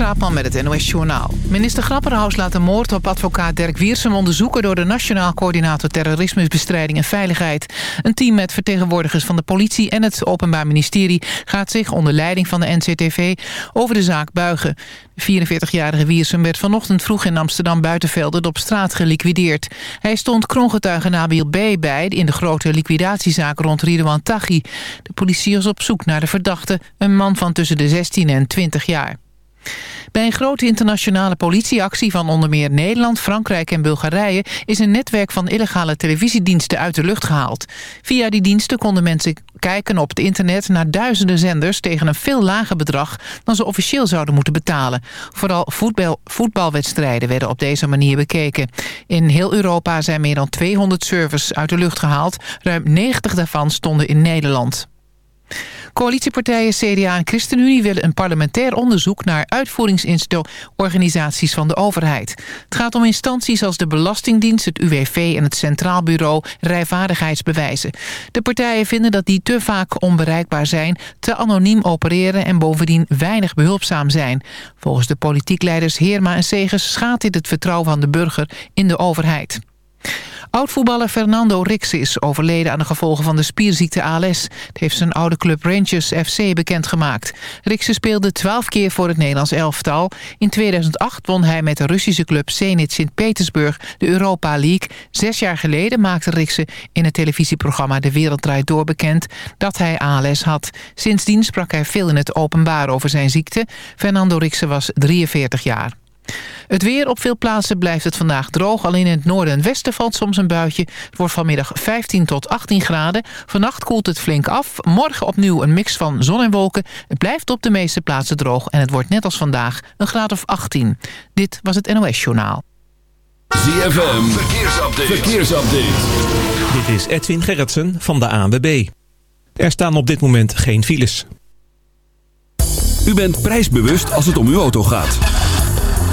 Straatman met het NOS Journaal. Minister Grapperhaus laat de moord op advocaat Dirk Wiersum onderzoeken... door de Nationaal Coördinator Terrorismebestrijding en Veiligheid. Een team met vertegenwoordigers van de politie en het Openbaar Ministerie... gaat zich onder leiding van de NCTV over de zaak buigen. De 44-jarige Wiersum werd vanochtend vroeg in Amsterdam Buitenvelden op straat geliquideerd. Hij stond kroongetuige Nabil B. bij in de grote liquidatiezaak rond Ridouan Taghi. De politie is op zoek naar de verdachte, een man van tussen de 16 en 20 jaar. Bij een grote internationale politieactie van onder meer Nederland, Frankrijk en Bulgarije is een netwerk van illegale televisiediensten uit de lucht gehaald. Via die diensten konden mensen kijken op het internet naar duizenden zenders tegen een veel lager bedrag dan ze officieel zouden moeten betalen. Vooral voetbal, voetbalwedstrijden werden op deze manier bekeken. In heel Europa zijn meer dan 200 servers uit de lucht gehaald. Ruim 90 daarvan stonden in Nederland. Coalitiepartijen CDA en ChristenUnie willen een parlementair onderzoek naar uitvoeringsorganisaties van de overheid. Het gaat om instanties als de Belastingdienst, het UWV en het Centraal Bureau rijvaardigheidsbewijzen. De partijen vinden dat die te vaak onbereikbaar zijn, te anoniem opereren en bovendien weinig behulpzaam zijn. Volgens de politiekleiders Heerma en Segers schaadt dit het vertrouwen van de burger in de overheid. Oud-voetballer Fernando Rix is overleden aan de gevolgen van de spierziekte ALS. Het heeft zijn oude club Rangers FC bekendgemaakt. Rix speelde twaalf keer voor het Nederlands elftal. In 2008 won hij met de Russische club Zenit Sint-Petersburg de Europa League. Zes jaar geleden maakte Rikse in het televisieprogramma De Wereld Draait Door bekend dat hij ALS had. Sindsdien sprak hij veel in het openbaar over zijn ziekte. Fernando Rikse was 43 jaar. Het weer op veel plaatsen blijft het vandaag droog. Alleen in het noorden en westen valt soms een buitje. Het wordt vanmiddag 15 tot 18 graden. Vannacht koelt het flink af. Morgen opnieuw een mix van zon en wolken. Het blijft op de meeste plaatsen droog. En het wordt net als vandaag een graad of 18. Dit was het NOS Journaal. ZFM, verkeersupdate. verkeersupdate. Dit is Edwin Gerritsen van de ANWB. Er staan op dit moment geen files. U bent prijsbewust als het om uw auto gaat.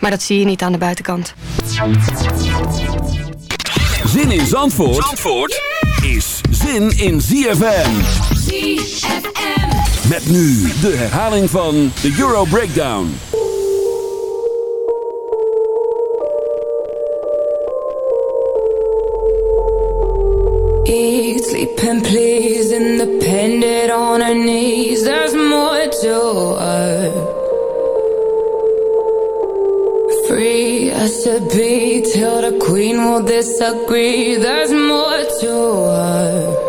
Maar dat zie je niet aan de buitenkant. Zin in Zandvoort, Zandvoort is zin in ZFM. ZFM. Met nu de herhaling van de Euro Breakdown. Eat, sleep and please, independent on her knees. There's more to her. As be till the queen will disagree. There's more to her.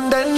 It's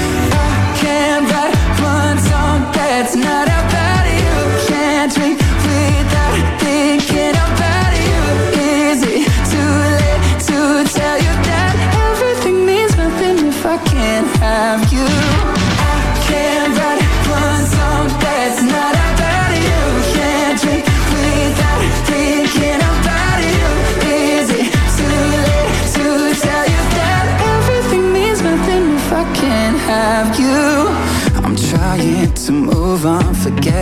that's not about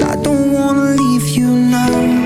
I don't wanna leave you now.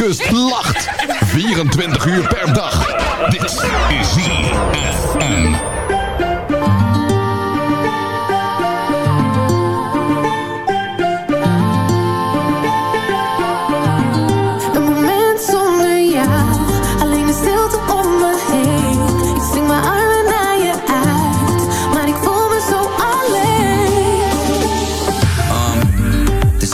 Westkust lacht. 24 uur per dag. Dit is ZFM.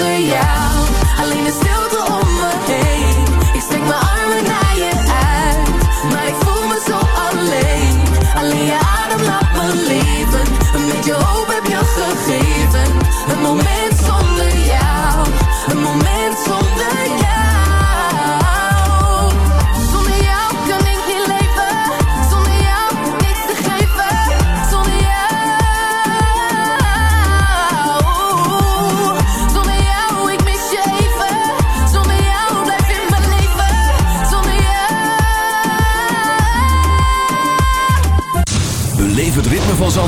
zonder jou. Alleen de stilte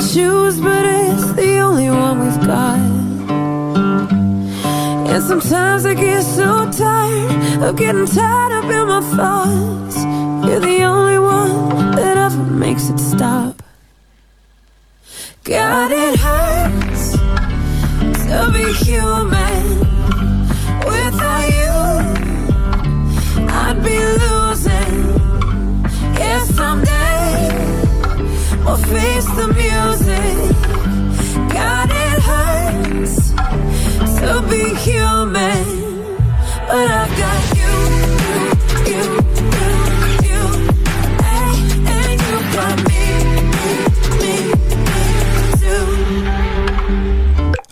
Choose, but it's the only one we've got. And sometimes I get so tired of getting tied up in my thoughts. You're the only one that ever makes it stop. God, it hurts to be human without you. I'd be losing. Yeah, someday we'll face the music.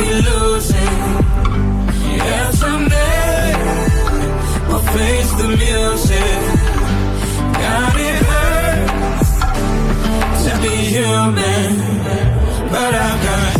be losing. Yeah, someday we'll face the music. God, it hurts to be human, but I've got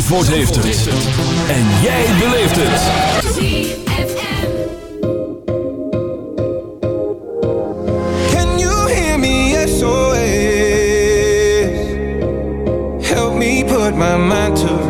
Zandvoort heeft het. En jij beleeft het. Can you hear me? SOS. Help me put my mind to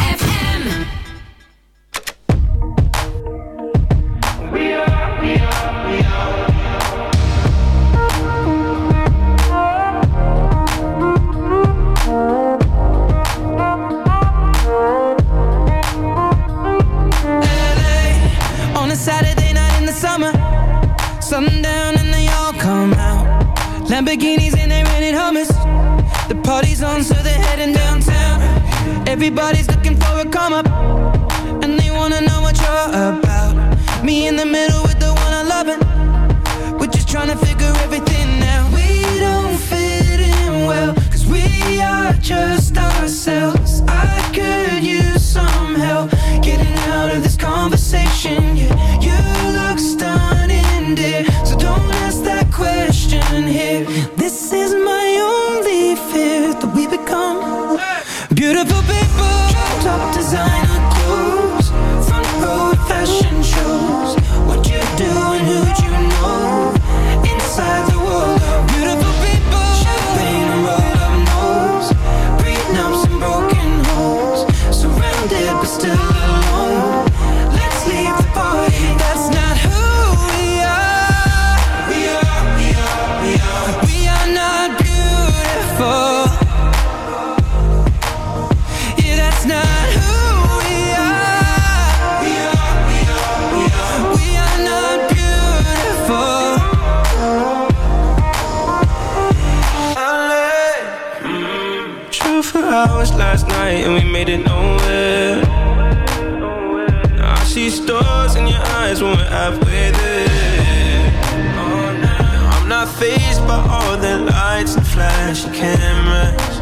Hours last night and we made it nowhere. Now I see stars in your eyes when we're halfway there. Oh, now I'm not phased by all the lights and flashy cameras.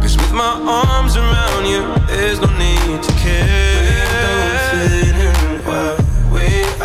Cause with my arms around you, there's no need to care.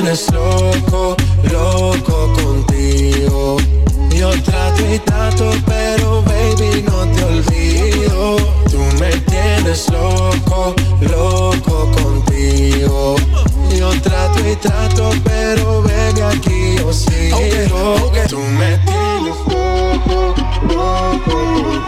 Tienes loco, loco contigo. Yo trato y trato, pero baby no te olvido. Tú me tienes loco, loco contigo. Yo trato y trato, pero baby aquí yo sigo. Tú me tienes loco, loco contigo.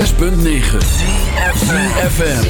106.9 FM.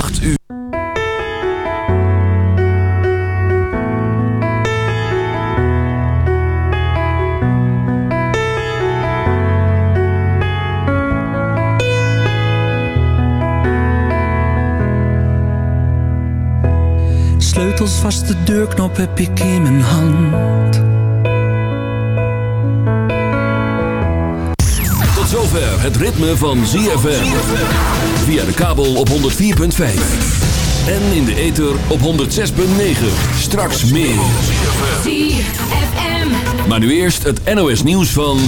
8 uur. Sleutels vast, de deurknop heb ik in mijn hand. Tot zover het ritme van ZFM. Via de kabel op 104.5. En in de ether op 106.9. Straks meer. ZFM. Maar nu eerst het NOS nieuws van